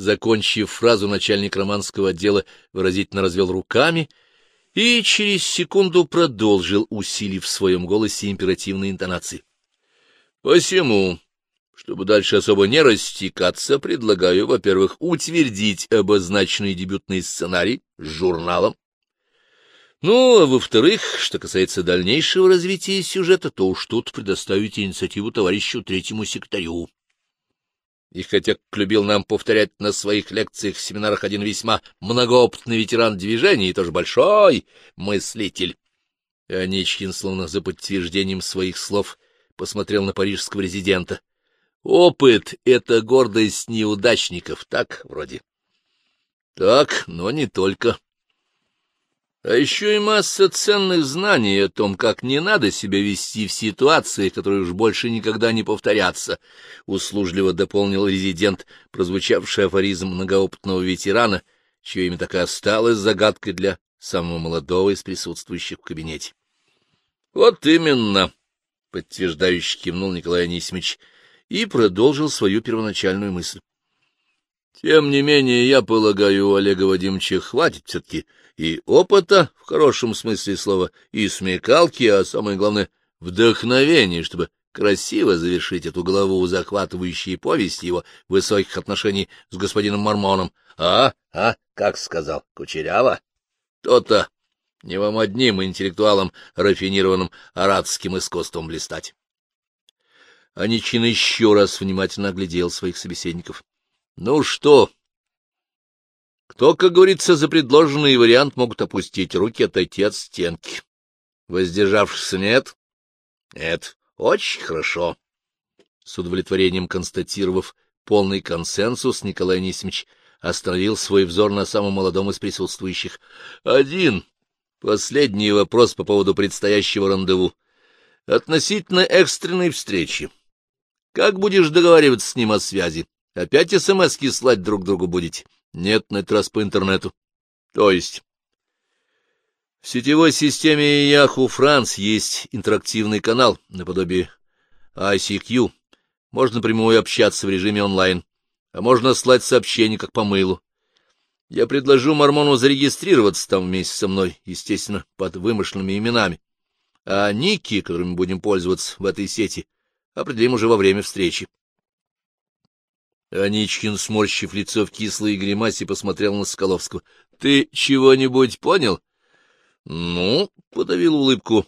Закончив фразу, начальник романского отдела выразительно развел руками и через секунду продолжил, усилив в своем голосе императивные интонации. — Посему, чтобы дальше особо не растекаться, предлагаю, во-первых, утвердить обозначенный дебютный сценарий с журналом. Ну, а во-вторых, что касается дальнейшего развития сюжета, то уж тут предоставите инициативу товарищу третьему секретарю. И хотя, любил нам повторять на своих лекциях, семинарах один весьма многоопытный ветеран движения и тоже большой мыслитель, Аничкин, словно за подтверждением своих слов, посмотрел на парижского резидента. Опыт — это гордость неудачников, так вроде. Так, но не только. А еще и масса ценных знаний о том, как не надо себя вести в ситуациях, которые уж больше никогда не повторятся, — услужливо дополнил резидент, прозвучавший афоризм многоопытного ветерана, чье имя так и осталось загадкой для самого молодого из присутствующих в кабинете. — Вот именно, — подтверждающе кивнул Николай Анисимович и продолжил свою первоначальную мысль. — Тем не менее, я полагаю, у Олега Вадимовича хватит все-таки и опыта, в хорошем смысле слова, и смекалки, а самое главное — вдохновения, чтобы красиво завершить эту главу, захватывающей повесть его высоких отношений с господином Мормоном. А, а, как сказал, кучеряво? То-то не вам одним интеллектуалам, рафинированным арадским искусством блистать. Аничин еще раз внимательно оглядел своих собеседников. — Ну что, кто, как говорится, за предложенный вариант могут опустить руки, отойти от стенки. Воздержавшихся нет? Нет. Очень хорошо. С удовлетворением констатировав полный консенсус, Николай Анисимович остановил свой взор на самом молодом из присутствующих. Один. Последний вопрос по поводу предстоящего рандеву. Относительно экстренной встречи. Как будешь договариваться с ним о связи? Опять смс-ки слать друг другу будете? — нет, на этот раз по интернету. То есть... В сетевой системе Yahoo France есть интерактивный канал наподобие ICQ. Можно напрямую общаться в режиме онлайн, а можно слать сообщения как по мылу. Я предложу Мормону зарегистрироваться там вместе со мной, естественно, под вымышленными именами. А ники, которыми будем пользоваться в этой сети, определим уже во время встречи. Аничкин, сморщив лицо в кислой гримасе, посмотрел на Соколовского. — Ты чего-нибудь понял? — Ну, — подавил улыбку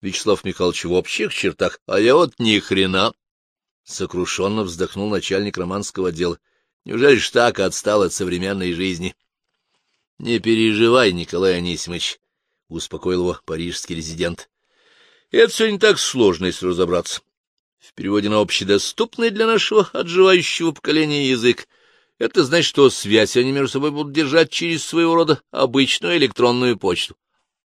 Вячеслав Михайлович в общих чертах, а я вот ни хрена. Сокрушенно вздохнул начальник романского отдела. Неужели ж так отстал от современной жизни? — Не переживай, Николай Анисимович, — успокоил его парижский резидент. — Это все не так сложно, если разобраться в переводе на общедоступный для нашего отживающего поколения язык. Это значит, что связь они между собой будут держать через своего рода обычную электронную почту.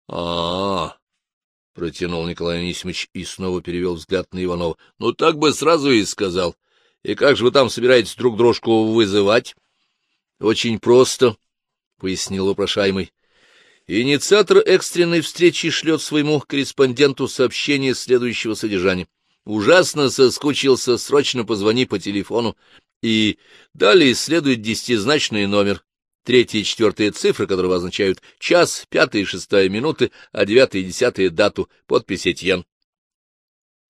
А — А-а-а! — протянул Николай Анисимович и снова перевел взгляд на Иванова. — Ну, так бы сразу и сказал. И как же вы там собираетесь друг дружку вызывать? — Очень просто, — пояснил вопрошаемый. Инициатор экстренной встречи шлет своему корреспонденту сообщение следующего содержания — ужасно соскучился, срочно позвони по телефону. И далее следует десятизначный номер, третья и четвертая цифры, которые означают час, пятая и шестая минуты, а девятая и десятая дату, подпись Этьен.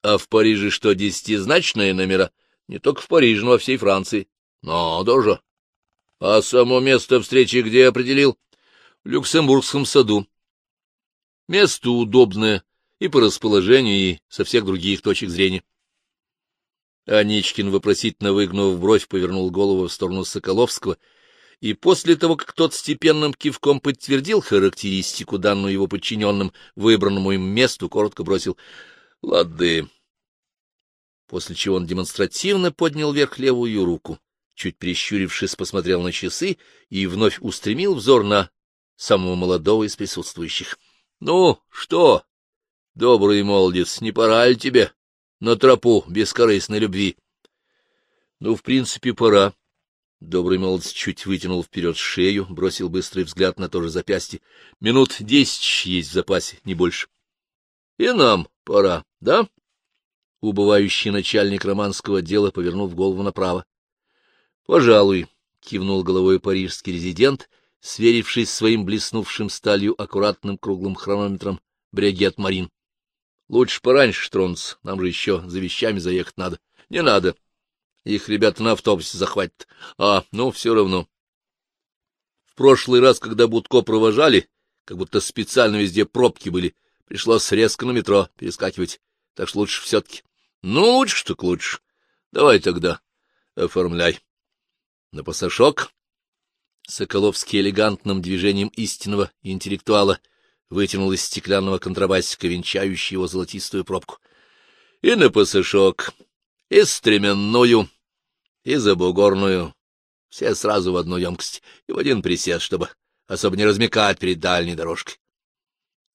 А в Париже что, десятизначные номера? Не только в Париже, но во всей Франции. Но тоже. А само место встречи где определил? В Люксембургском саду. Место удобное, и по расположению, и со всех других точек зрения. Аничкин, вопросительно выгнув бровь, повернул голову в сторону Соколовского, и после того, как тот степенным кивком подтвердил характеристику, данную его подчиненным выбранному им месту, коротко бросил «Лады». После чего он демонстративно поднял вверх левую руку, чуть прищурившись, посмотрел на часы и вновь устремил взор на самого молодого из присутствующих. — Ну, что, Добрый молодец, не пора ли тебе на тропу бескорыстной любви? Ну, в принципе, пора. Добрый молодец чуть вытянул вперед шею, бросил быстрый взгляд на то же запястье. Минут десять есть в запасе, не больше. И нам пора, да? Убывающий начальник романского отдела повернул голову направо. — Пожалуй, — кивнул головой парижский резидент, сверившись своим блеснувшим сталью аккуратным круглым хронометром Брегет Марин. — Лучше пораньше тронуться, нам же еще за вещами заехать надо. — Не надо. Их ребята на автобусе захватят. А, ну, все равно. В прошлый раз, когда Будко провожали, как будто специально везде пробки были, пришлось резко на метро перескакивать. Так что лучше все-таки. Ну, лучше так лучше. Давай тогда, оформляй. На пасашок. Соколовский элегантным движением истинного интеллектуала вытянул из стеклянного контрабасика венчающий его золотистую пробку. И на пасашок, и стременную, и забугорную, все сразу в одну емкость и в один присест, чтобы особо не размекать перед дальней дорожкой.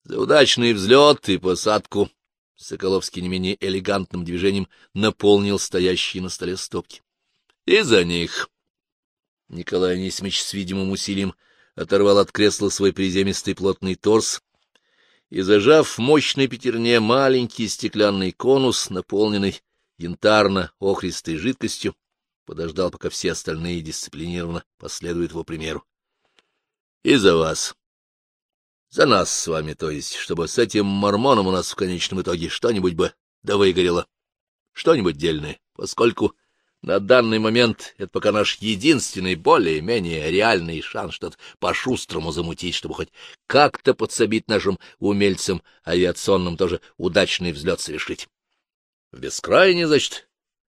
За удачный взлет и посадку Соколовский не менее элегантным движением наполнил стоящие на столе стопки. И за них. Николай Анисимович с видимым усилием оторвал от кресла свой приземистый плотный торс и, зажав в мощной пятерне маленький стеклянный конус, наполненный янтарно-охристой жидкостью, подождал, пока все остальные дисциплинированно последуют его примеру. — И за вас. За нас с вами, то есть, чтобы с этим мормоном у нас в конечном итоге что-нибудь бы да выгорело, что-нибудь дельное, поскольку на данный момент это пока наш единственный более-менее реальный шанс что-то по-шустрому замутить, чтобы хоть как-то подсобить нашим умельцам авиационным тоже удачный взлет совершить. В бескрайнее, значит,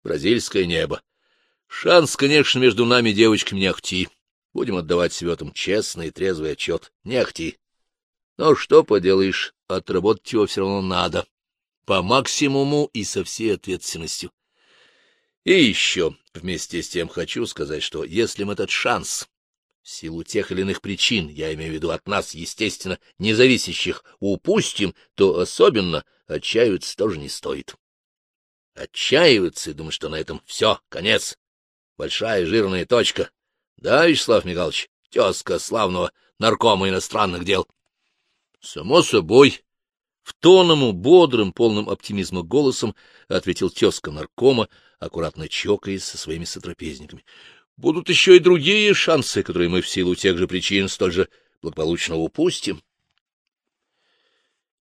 бразильское небо. Шанс, конечно, между нами девочками не ахти. Будем отдавать себе в честный и трезвый отчет. Не ахти. Но что поделаешь, отработать его все равно надо. По максимуму и со всей ответственностью. И еще, вместе с тем, хочу сказать, что если мы этот шанс, в силу тех или иных причин, я имею в виду от нас, естественно, независящих, упустим, то особенно отчаиваться тоже не стоит. Отчаиваться и думать, что на этом все, конец. Большая жирная точка. Да, Вячеслав Михайлович, тезка славного наркома иностранных дел. Само собой, в тоному, бодрым, полным оптимизма голосом ответил тезка наркома, аккуратно чокаясь со своими сотрапезниками. Будут еще и другие шансы, которые мы в силу тех же причин столь же благополучно упустим.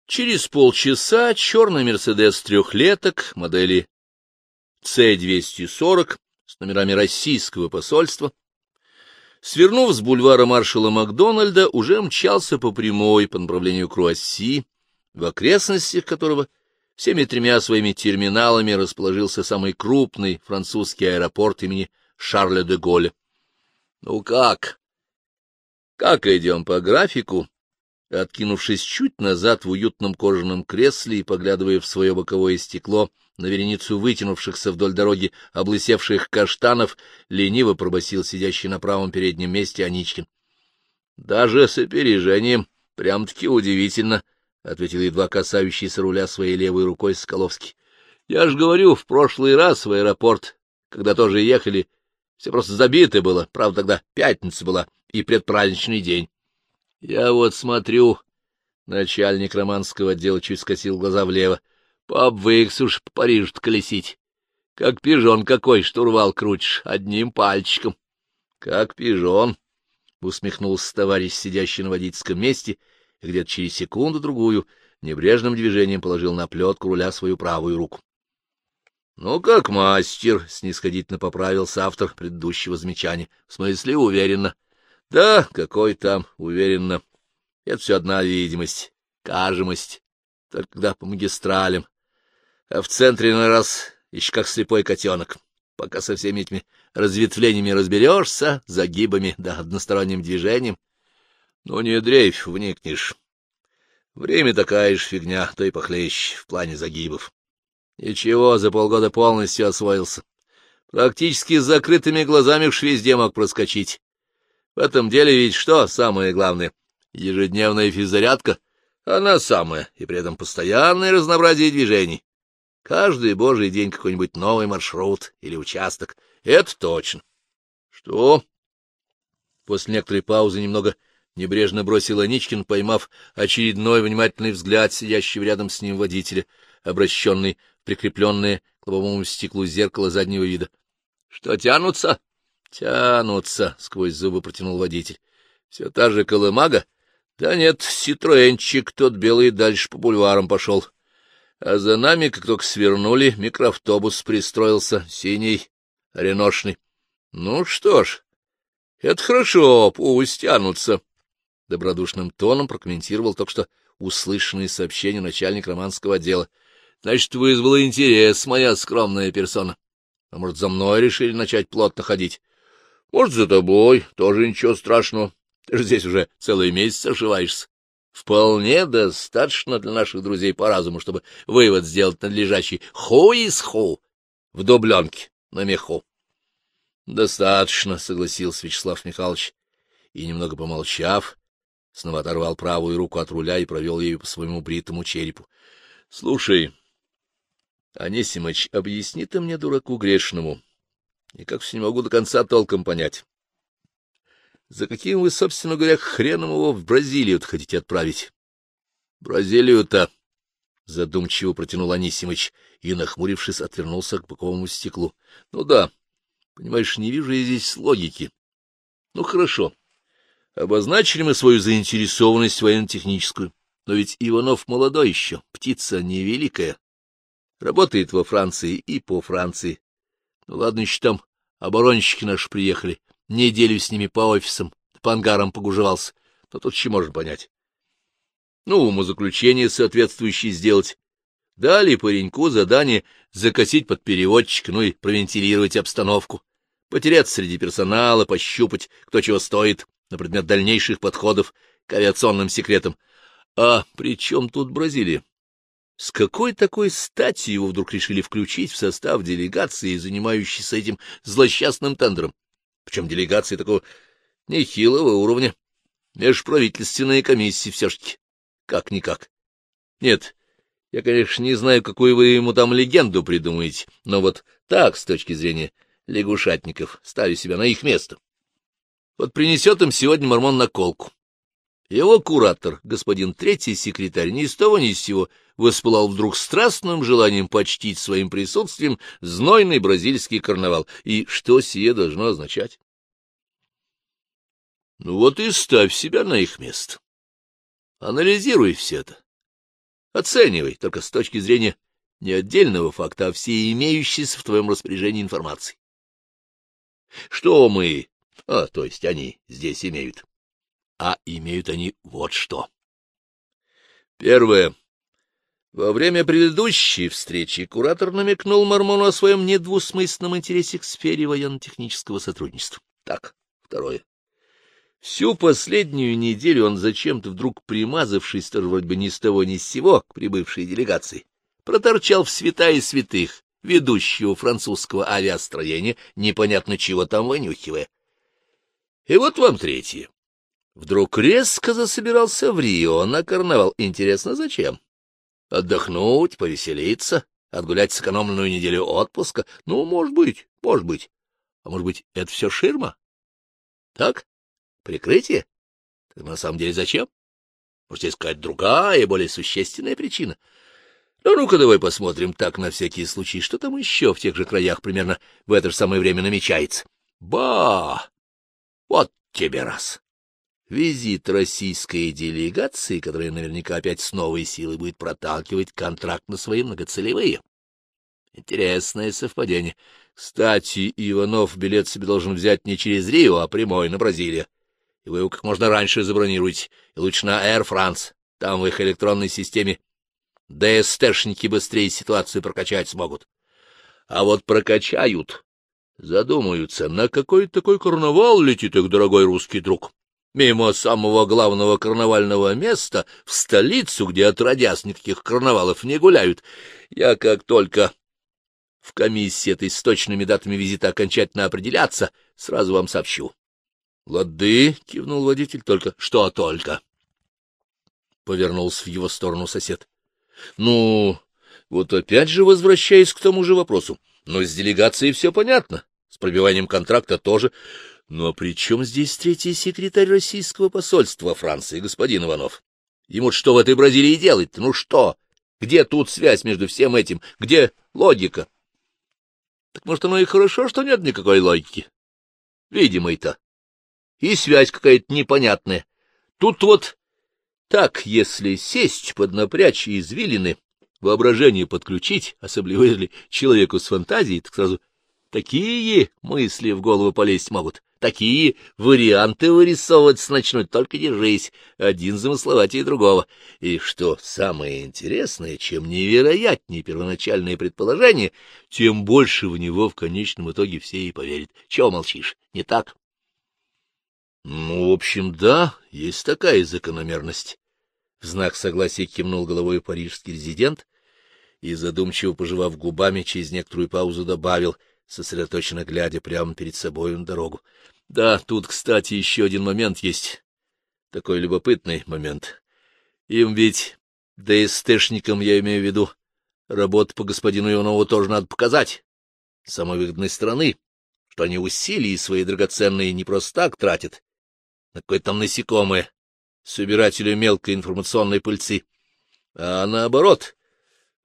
Через полчаса черный «Мерседес» трехлеток модели С-240 с номерами российского посольства Свернув с бульвара маршала Макдональда, уже мчался по прямой по направлению Круасси, в окрестностях которого всеми тремя своими терминалами расположился самый крупный французский аэропорт имени Шарля де Голля. Ну как? Как идем по графику? Откинувшись чуть назад в уютном кожаном кресле и поглядывая в свое боковое стекло, — на вереницу вытянувшихся вдоль дороги облысевших каштанов, лениво пробасил сидящий на правом переднем месте Аничкин. — Даже с опережением. Прям-таки удивительно, — ответил едва касающийся руля своей левой рукой Соколовский. — Я ж говорю, в прошлый раз в аэропорт, когда тоже ехали, все просто забито было, правда, тогда пятница была и предпраздничный день. Я вот смотрю, начальник романского отдела чуть скосил глаза влево, — Пообвыкся уж по Парижу колесить. Как пижон какой, штурвал крутишь, одним пальчиком. — Как пижон, — усмехнулся товарищ, сидящий на водительском месте, и где-то через секунду-другую небрежным движением положил на плетку руля свою правую руку. — Ну, как мастер, — снисходительно поправился автор предыдущего замечания. — В смысле, уверенно. — Да, какой там, уверенно. Это все одна видимость, кажемость, когда по магистралям а в центре на раз еще как слепой котенок. Пока со всеми этими разветвлениями разберешься, загибами да односторонним движением, ну не дрейфь, вникнешь. Время такая же фигня, то и похлеще в плане загибов. Ничего, за полгода полностью освоился. Практически с закрытыми глазами уж везде мог проскочить. В этом деле ведь что самое главное? Ежедневная физзарядка? Она самая, и при этом постоянное разнообразие движений. Каждый божий день какой-нибудь новый маршрут или участок. Это точно. Что? После некоторой паузы немного небрежно бросил Аничкин, поймав очередной внимательный взгляд сидящего рядом с ним водителя, обращенный прикрепленное к лобовому стеклу зеркало заднего вида. — Что тянутся? — Тянутся, — сквозь зубы протянул водитель. — Все та же колымага? — Да нет, ситроенчик тот белый дальше по бульварам пошел. А за нами, как только свернули, микроавтобус пристроился, синий, реношный. Ну что ж, это хорошо, пусть тянутся. Добродушным тоном прокомментировал только что услышанные сообщения начальник романского отдела. Значит, вызвала интерес моя скромная персона. А может, за мной решили начать плотно ходить? Может, за тобой, тоже ничего страшного. Ты же здесь уже целый месяц ошиваешься. Вполне достаточно для наших друзей по разуму, чтобы вывод сделать надлежащий ху из ху в дубленке на меху. — Достаточно, — согласился Вячеслав Михайлович, и, немного помолчав, снова оторвал правую руку от руля и провел ею по своему бритому черепу. — Слушай, Анисимыч, объясни ты мне, дураку грешному, никак все не могу до конца толком понять. За каким вы, собственно говоря, хреном его в Бразилию хотите отправить? — Бразилию-то, — задумчиво протянул Анисимыч и, нахмурившись, отвернулся к боковому стеклу. — Ну да, понимаешь, не вижу я здесь логики. Ну хорошо, обозначили мы свою заинтересованность военно-техническую, но ведь Иванов молодой еще, птица невеликая, работает во Франции и по Франции. Ну ладно, еще там оборонщики наши приехали, Неделю с ними по офисам, по ангарам погужевался. Но тут еще можно понять. Ну, умозаключение соответствующее сделать. Дали пареньку задание закосить под переводчика, ну и провентилировать обстановку. Потеряться среди персонала, пощупать, кто чего стоит, на предмет дальнейших подходов к авиационным секретам. А при чем тут Бразилия? С какой такой стати его вдруг решили включить в состав делегации, занимающейся этим злосчастным тендером? причем делегации такого нехилого уровня. Межправительственные комиссии все-таки. Как-никак. Нет, я, конечно, не знаю, какую вы ему там легенду придумаете, но вот так, с точки зрения лягушатников, ставлю себя на их место. Вот принесет им сегодня мормон наколку. Его куратор, господин третий секретарь, ни с того ни с сего воспылал вдруг страстным желанием почтить своим присутствием знойный бразильский карнавал. И что сие должно означать? Ну вот и ставь себя на их место. Анализируй все это. Оценивай, только с точки зрения не отдельного факта, а всей имеющейся в твоем распоряжении информации. Что мы, а, то есть они, здесь имеют? А имеют они вот что. Первое. Во время предыдущей встречи куратор намекнул Мормону о своем недвусмысленном интересе к сфере военно-технического сотрудничества. Так, второе. Всю последнюю неделю он зачем-то вдруг примазавшись, тоже вроде бы ни с того ни с сего, к прибывшей делегации, проторчал в святая святых ведущего французского авиастроения, непонятно чего там вынюхивая. И вот вам третье. Вдруг резко засобирался в Рио на карнавал. Интересно, зачем? Отдохнуть, повеселиться, отгулять сэкономленную неделю отпуска? Ну, может быть, может быть. А может быть, это все ширма? Так? Прикрытие? Так на самом деле зачем? Может, есть какая-то другая, более существенная причина? Ну, ну-ка, давай посмотрим так на всякий случай, что там еще в тех же краях примерно в это же самое время намечается. Ба! Вот тебе раз! визит российской делегации, которая наверняка опять с новой силой будет проталкивать контракт на свои многоцелевые. Интересное совпадение. Кстати, Иванов билет себе должен взять не через Рио, а прямой на Бразилию. И вы его как можно раньше забронируете, и лучше на Air France. Там в их электронной системе ДСТшники быстрее ситуацию прокачать смогут. А вот прокачают, задумаются, на какой такой карнавал летит их дорогой русский друг мимо самого главного карнавального места, в столицу, где отродясь никаких карнавалов не гуляют. Я как только в комиссии этой с точными датами визита окончательно определяться, сразу вам сообщу. — Лады, — кивнул водитель, — только что только. Повернулся в его сторону сосед. — Ну, вот опять же возвращаясь к тому же вопросу. Но с делегацией все понятно, с пробиванием контракта тоже. Ну а при чем здесь третий секретарь российского посольства Франции, господин Иванов? Ему что в этой Бразилии делать? Ну что? Где тут связь между всем этим? Где логика? Так может, оно и хорошо, что нет никакой логики. видимый-то. И связь какая-то непонятная. Тут вот так, если сесть, поднапрячь извилины, воображение подключить, особенно если человеку с фантазией, так сразу такие мысли в голову полезть могут, такие варианты вырисовывать начнут, только держись, один замысловатее другого. И что самое интересное, чем невероятнее первоначальное предположение, тем больше в него в конечном итоге все и поверят. Чего молчишь, не так? Ну, в общем, да, есть такая закономерность. В знак согласия кивнул головой парижский резидент и, задумчиво пожевав губами, через некоторую паузу добавил, сосредоточенно глядя прямо перед собой на дорогу. — Да, тут, кстати, еще один момент есть. Такой любопытный момент. Им ведь, да и стэшникам я имею в виду, работу по господину Иванову тоже надо показать. С самой выгодной стороны, что они усилия свои драгоценные не просто так тратят, на какое-то там насекомое, собирателю мелкой информационной пыльцы, а наоборот,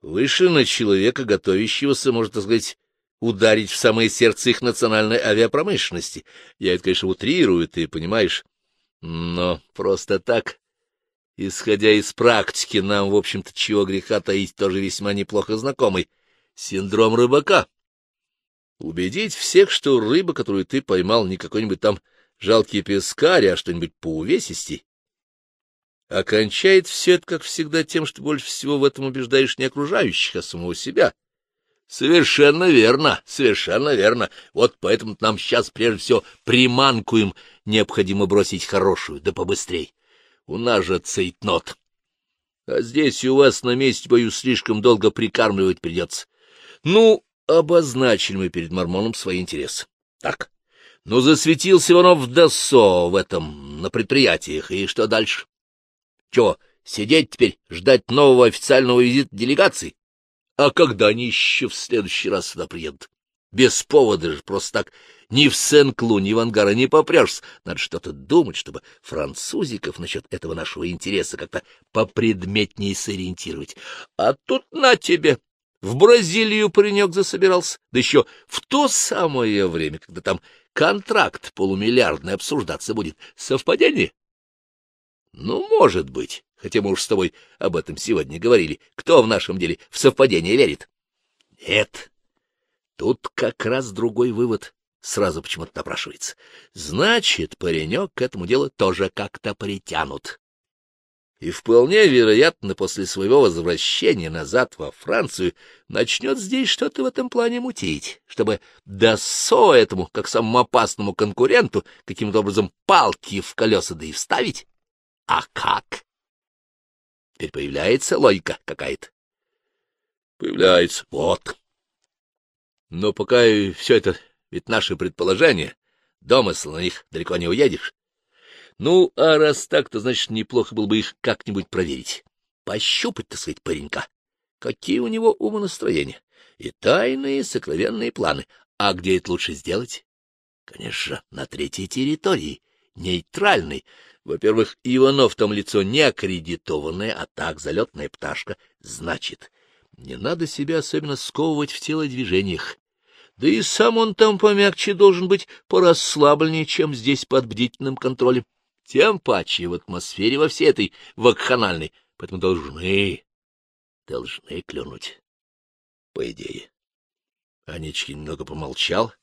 выше на человека, готовящегося, может так сказать, ударить в самое сердце их национальной авиапромышленности. Я это, конечно, утрирую, ты понимаешь, но просто так, исходя из практики, нам, в общем-то, чего греха таить, тоже весьма неплохо знакомый синдром рыбака. Убедить всех, что рыба, которую ты поймал, не какой-нибудь там жалкий пескарь, а что-нибудь поувесистей. Окончает все это, как всегда, тем, что больше всего в этом убеждаешь не окружающих, а самого себя. Совершенно верно, совершенно верно. Вот поэтому нам сейчас прежде всего приманку им необходимо бросить хорошую, да побыстрей. У нас же цейтнот. А здесь у вас на месте, боюсь, слишком долго прикармливать придется. Ну, обозначили мы перед Мормоном свои интересы. Так, ну, засветился он в ДОСО в этом, на предприятиях, и что дальше? Чего, сидеть теперь, ждать нового официального визита делегации? А когда они еще в следующий раз сюда приедут? Без повода же, просто так, ни в Сен-Клу, ни в Ангара не попрешься. Надо что-то думать, чтобы французиков насчет этого нашего интереса как-то попредметнее сориентировать. А тут на тебе! В Бразилию паренек засобирался, да еще в то самое время, когда там контракт полумиллиардный обсуждаться будет. Совпадение? Ну, может быть, хотя мы уж с тобой об этом сегодня говорили. Кто в нашем деле в совпадение верит? Нет. Тут как раз другой вывод сразу почему-то напрашивается. Значит, паренек к этому делу тоже как-то притянут и вполне вероятно после своего возвращения назад во Францию начнет здесь что-то в этом плане мутить, чтобы досо этому, как самому опасному конкуренту, каким-то образом палки в колеса да и вставить. А как? Теперь появляется логика какая-то. Появляется. Вот. Но пока все это ведь наши предположения, домысл, на них далеко не уедешь. Ну, а раз так, то, значит, неплохо было бы их как-нибудь проверить. Пощупать, так сказать, паренька. Какие у него умонастроения. И тайные, сокровенные планы. А где это лучше сделать? Конечно, на третьей территории, нейтральной. Во-первых, Иванов там лицо не аккредитованное, а так залетная пташка. Значит, не надо себя особенно сковывать в телодвижениях. Да и сам он там помягче должен быть, порасслабленнее, чем здесь под бдительным контролем тем паче в атмосфере во всей этой вакханальной, поэтому должны, должны клюнуть, по идее. Анечкин немного помолчал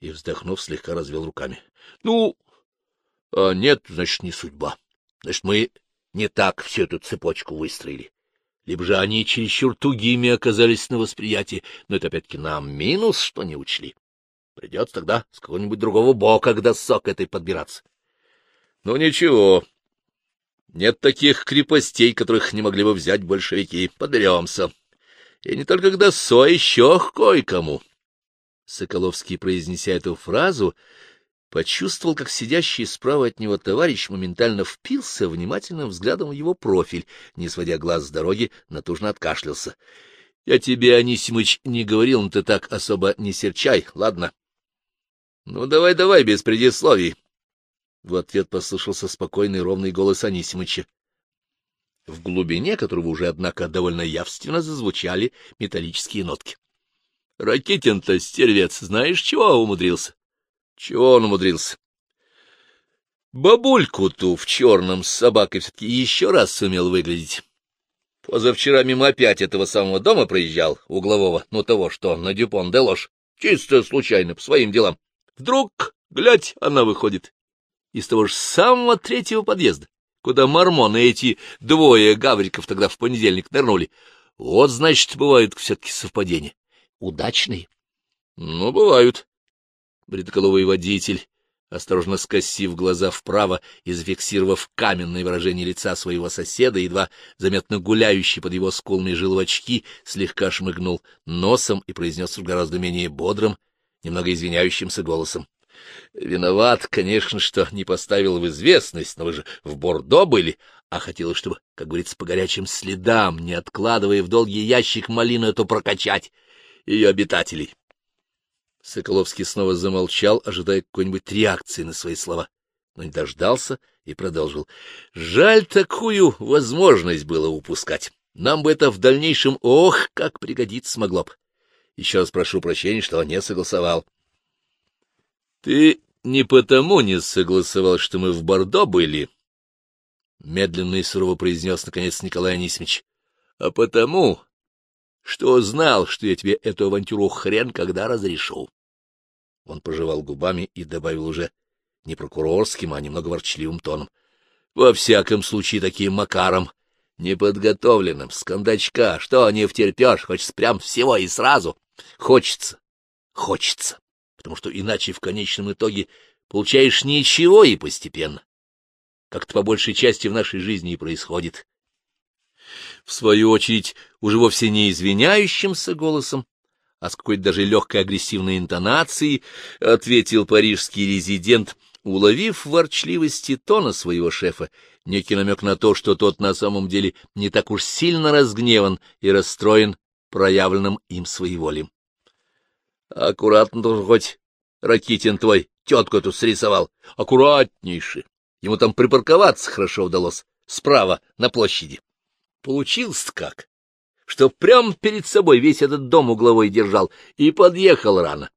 и, вздохнув, слегка развел руками. — Ну, а нет, значит, не судьба. Значит, мы не так всю эту цепочку выстроили. Либо же они чересчур тугими оказались на восприятии, но это опять-таки нам минус, что не учли. Придется тогда с какого-нибудь другого бока к досок этой подбираться. Ну ничего, нет таких крепостей, которых не могли бы взять большевики. Подберемся. И не только к ДОСО, еще кое-кому. Соколовский, произнеся эту фразу, почувствовал, как сидящий справа от него товарищ моментально впился внимательным взглядом в его профиль, не сводя глаз с дороги, натужно откашлялся. — Я тебе, Анисимыч, не говорил, но ты так особо не серчай, ладно? — Ну, давай-давай, без предисловий. В ответ послышался спокойный ровный голос Анисимыча, в глубине которого уже, однако, довольно явственно зазвучали металлические нотки. — Ракитин-то, стервец, знаешь, чего умудрился? Чего он умудрился? Бабульку ту в черном с собакой все-таки еще раз сумел выглядеть. Позавчера мимо опять этого самого дома проезжал, углового, ну того, что на Дюпон де Ложь, чисто случайно, по своим делам. Вдруг, глядь, она выходит из того же самого третьего подъезда, куда мормоны эти двое гавриков тогда в понедельник нырнули. Вот, значит, бывают все-таки совпадения. Удачные. Ну, бывают. Бритоколовый водитель осторожно скосив глаза вправо и зафиксировав каменное выражение лица своего соседа, едва заметно гуляющий под его скулами желвачки, слегка шмыгнул носом и произнес гораздо менее бодрым, немного извиняющимся голосом. — Виноват, конечно, что не поставил в известность, но вы же в Бордо были, а хотелось, чтобы, как говорится, по горячим следам, не откладывая в долгий ящик малину эту прокачать ее обитателей. Соколовский снова замолчал, ожидая какой-нибудь реакции на свои слова, но не дождался и продолжил. — Жаль, такую возможность было упускать. Нам бы это в дальнейшем, ох, как пригодиться могло бы. Еще раз прошу прощения, что не согласовал. — Ты не потому не согласовал, что мы в Бордо были, — медленно и сурово произнес, наконец, Николай Анисимович, — а потому, что знал, что я тебе эту авантюру хрен когда разрешу. Он пожевал губами и добавил уже не прокурорским, а немного ворчливым тоном. — Во всяком случае, таким макаром, неподготовленным, с кондачка, что не втерпешь, хочется прям всего и сразу. Хочется, хочется, потому что иначе в конечном итоге получаешь ничего и постепенно. Как-то по большей части в нашей жизни и происходит в свою очередь, уже вовсе не извиняющимся голосом, а с какой-то даже легкой агрессивной интонацией, ответил парижский резидент, уловив в ворчливости тона своего шефа некий намек на то, что тот на самом деле не так уж сильно разгневан и расстроен проявленным им своеволием. — Аккуратно хоть Ракитин твой тетку эту срисовал. Аккуратнейше. Ему там припарковаться хорошо удалось. Справа, на площади. Получилось как, что прямо перед собой весь этот дом угловой держал и подъехал рано.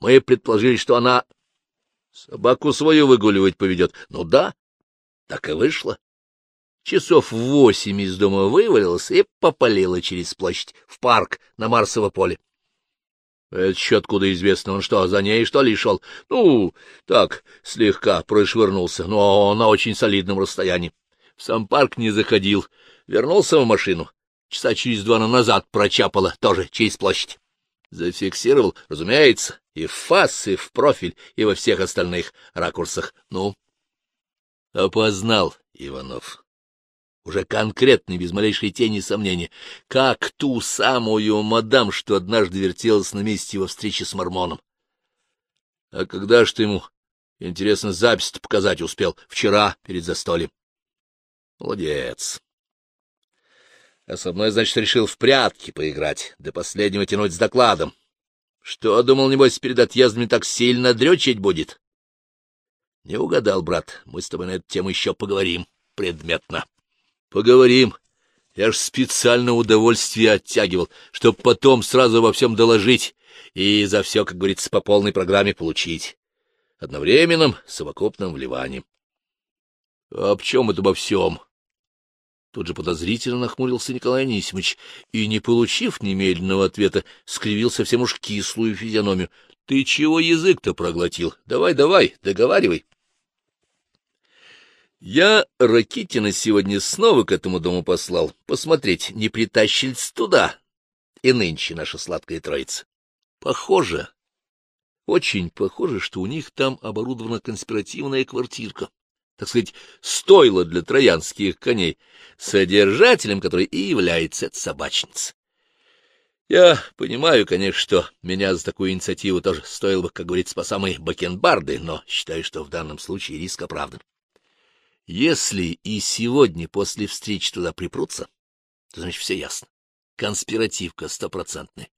Мы предположили, что она собаку свою выгуливать поведет. Ну да, так и вышло. Часов в восемь из дома вывалилась и попалила через площадь в парк на Марсово поле. Это еще откуда известно, он что, за ней, что ли, шел? Ну, так, слегка прошвырнулся, но на очень солидном расстоянии. В сам парк не заходил, Вернулся в машину. Часа через два назад прочапала, тоже через площадь. Зафиксировал, разумеется, и в фас, и в профиль, и во всех остальных ракурсах. Ну, опознал Иванов. Уже конкретный, без малейшей тени сомнения, как ту самую мадам, что однажды вертелась на месте его встречи с Мормоном. А когда ж ты ему, интересно, запись показать успел? Вчера, перед застольем. Молодец. А со мной, значит, решил в прятки поиграть, до последнего тянуть с докладом. Что, думал, небось, перед отъездом так сильно дрючить будет? Не угадал, брат, мы с тобой на эту тему еще поговорим предметно. Поговорим. Я ж специально удовольствие оттягивал, чтоб потом сразу во всем доложить и за все, как говорится, по полной программе получить. Одновременным совокупным вливанием. — А об чем это обо всем? Тут же подозрительно нахмурился Николай Анисимович и, не получив немедленного ответа, скривил совсем уж кислую физиономию. — Ты чего язык-то проглотил? Давай, давай, договаривай. Я Ракитина сегодня снова к этому дому послал, посмотреть, не притащились туда. И нынче наша сладкая троица. Похоже, очень похоже, что у них там оборудована конспиративная квартирка так сказать, стойло для троянских коней, содержателем которой и является эта собачница. Я понимаю, конечно, что меня за такую инициативу тоже стоило бы, как говорится, по самой бакенбарды, но считаю, что в данном случае риск оправдан. Если и сегодня после встречи туда припрутся, то, значит, все ясно. Конспиративка стопроцентная.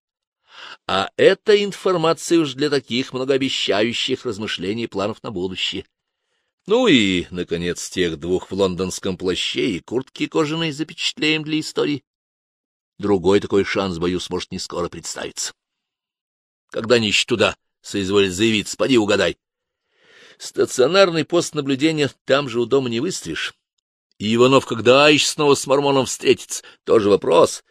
А это информация уж для таких многообещающих размышлений и планов на будущее. Ну и, наконец, тех двух в лондонском плаще и куртке кожаной запечатлеем для истории. Другой такой шанс, боюсь, может не скоро представиться. Когда нищ туда соизволит заявиться, поди угадай. Стационарный пост наблюдения там же у дома не выставишь. И Иванов, когда еще снова с Мормоном встретится, тоже вопрос.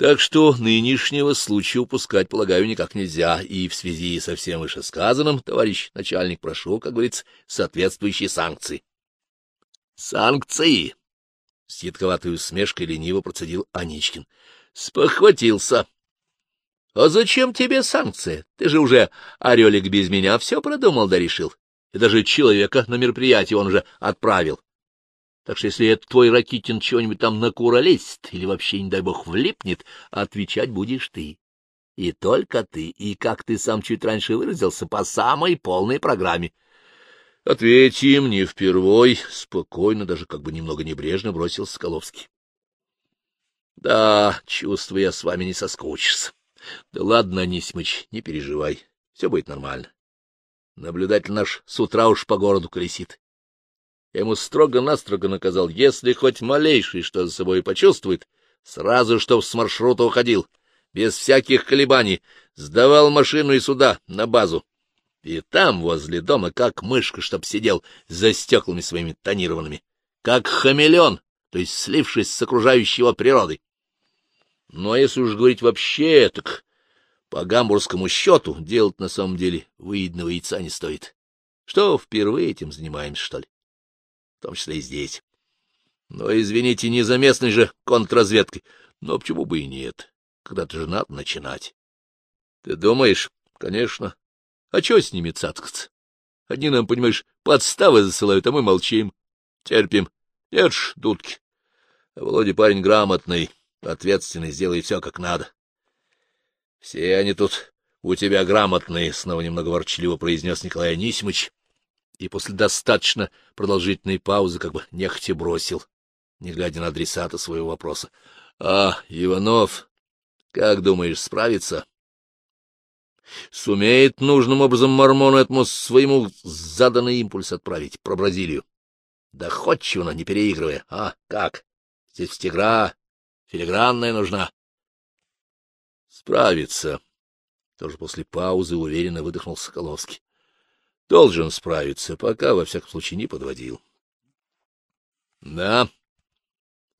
Так что нынешнего случая упускать, полагаю, никак нельзя, и в связи со всем вышесказанным, товарищ начальник, прошу, как говорится, соответствующие санкции. — Санкции! — с едковатой усмешкой лениво процедил Аничкин. — Спохватился. — А зачем тебе санкция? Ты же уже, орелик, без меня все продумал да решил. И даже человека на мероприятие он уже отправил. Так что если этот твой Ракитин чего-нибудь там накуролезет или вообще, не дай бог, влипнет, отвечать будешь ты. И только ты, и, как ты сам чуть раньше выразился, по самой полной программе. — Ответим не впервой, — спокойно, даже как бы немного небрежно бросил Соколовский. — Да, чувствую, я с вами не соскучился. Да ладно, Анисимыч, не переживай, все будет нормально. Наблюдатель наш с утра уж по городу колесит. Я ему строго-настрого наказал, если хоть малейший что за собой почувствует, сразу чтоб с маршрута уходил, без всяких колебаний, сдавал машину и сюда, на базу. И там, возле дома, как мышка, чтоб сидел за стеклами своими тонированными, как хамелеон, то есть слившись с окружающей его природой. А если уж говорить вообще, так по гамбургскому счету делать на самом деле выеденного яйца не стоит. Что, впервые этим занимаемся, что ли? В том числе и здесь. Но, извините, не за местной же контрразведкой. Но почему бы и нет? Когда-то же надо начинать. Ты думаешь? Конечно. А чего с ними цацкаться? Одни нам, понимаешь, подставы засылают, а мы молчим, терпим. Нет ж, дудки. А Володя парень грамотный, ответственный, сделает все как надо. Все они тут у тебя грамотные, — снова немного ворчливо произнес Николай Анисимович, и после достаточно продолжительной паузы как бы нехотя бросил, не глядя на адресата своего вопроса. — А, Иванов, как думаешь, справится? Сумеет нужным образом Мормону этому своему заданный импульс отправить про Бразилию? Доходчиво, но не переигрывая. А, как? Здесь стегра филигранная нужна. Справится. Тоже после паузы уверенно выдохнул Соколовский. Должен справиться, пока, во всяком случае, не подводил. — Да.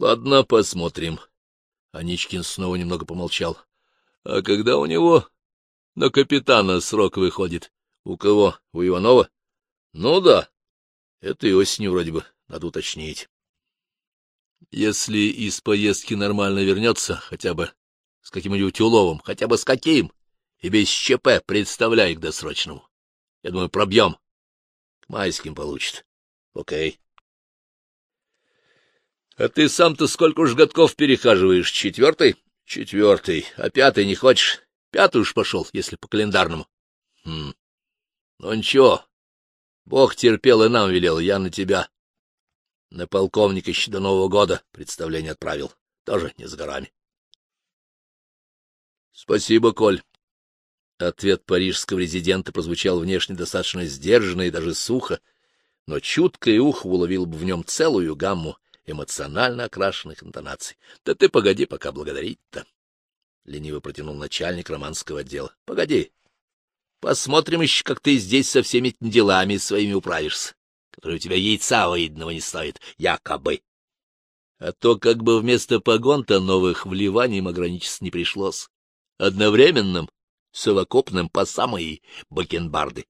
Ладно, посмотрим. Аничкин снова немного помолчал. — А когда у него на капитана срок выходит? У кого? У Иванова? — Ну да. Это и осенью вроде бы, надо уточнить. Если из поездки нормально вернется, хотя бы с каким-нибудь уловом, хотя бы с каким, и без ЧП, представляй к досрочному. Я думаю, пробьем. К майским получит. Окей. А ты сам-то сколько уж годков перехаживаешь? Четвертый? Четвертый. А пятый не хочешь? Пятый уж пошел, если по календарному. Хм. Ну ничего. Бог терпел и нам велел, я на тебя. На полковника еще до Нового года представление отправил. Тоже не с горами. Спасибо, Коль. Ответ парижского резидента прозвучал внешне достаточно сдержанно и даже сухо, но чуткое ухо уловило бы в нем целую гамму эмоционально окрашенных интонаций. — Да ты погоди пока благодарить-то! — лениво протянул начальник романского отдела. — Погоди. Посмотрим еще, как ты здесь со всеми делами своими управишься, которые у тебя яйца воидного не стоит, якобы. А то как бы вместо погон-то новых вливаний им ограничиться не пришлось. Одновременным совокупным по самые бакенбарды.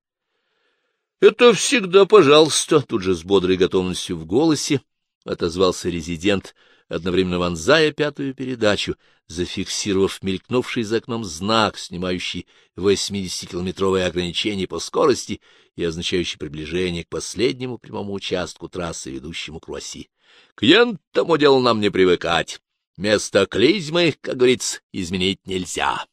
— Это всегда пожалуйста, — тут же с бодрой готовностью в голосе отозвался резидент, одновременно вонзая пятую передачу, зафиксировав мелькнувший за окном знак, снимающий 80-километровое ограничение по скорости и означающий приближение к последнему прямому участку трассы, ведущему к Руаси. — К ентому делу нам не привыкать. Место клизмы, как говорится, изменить нельзя.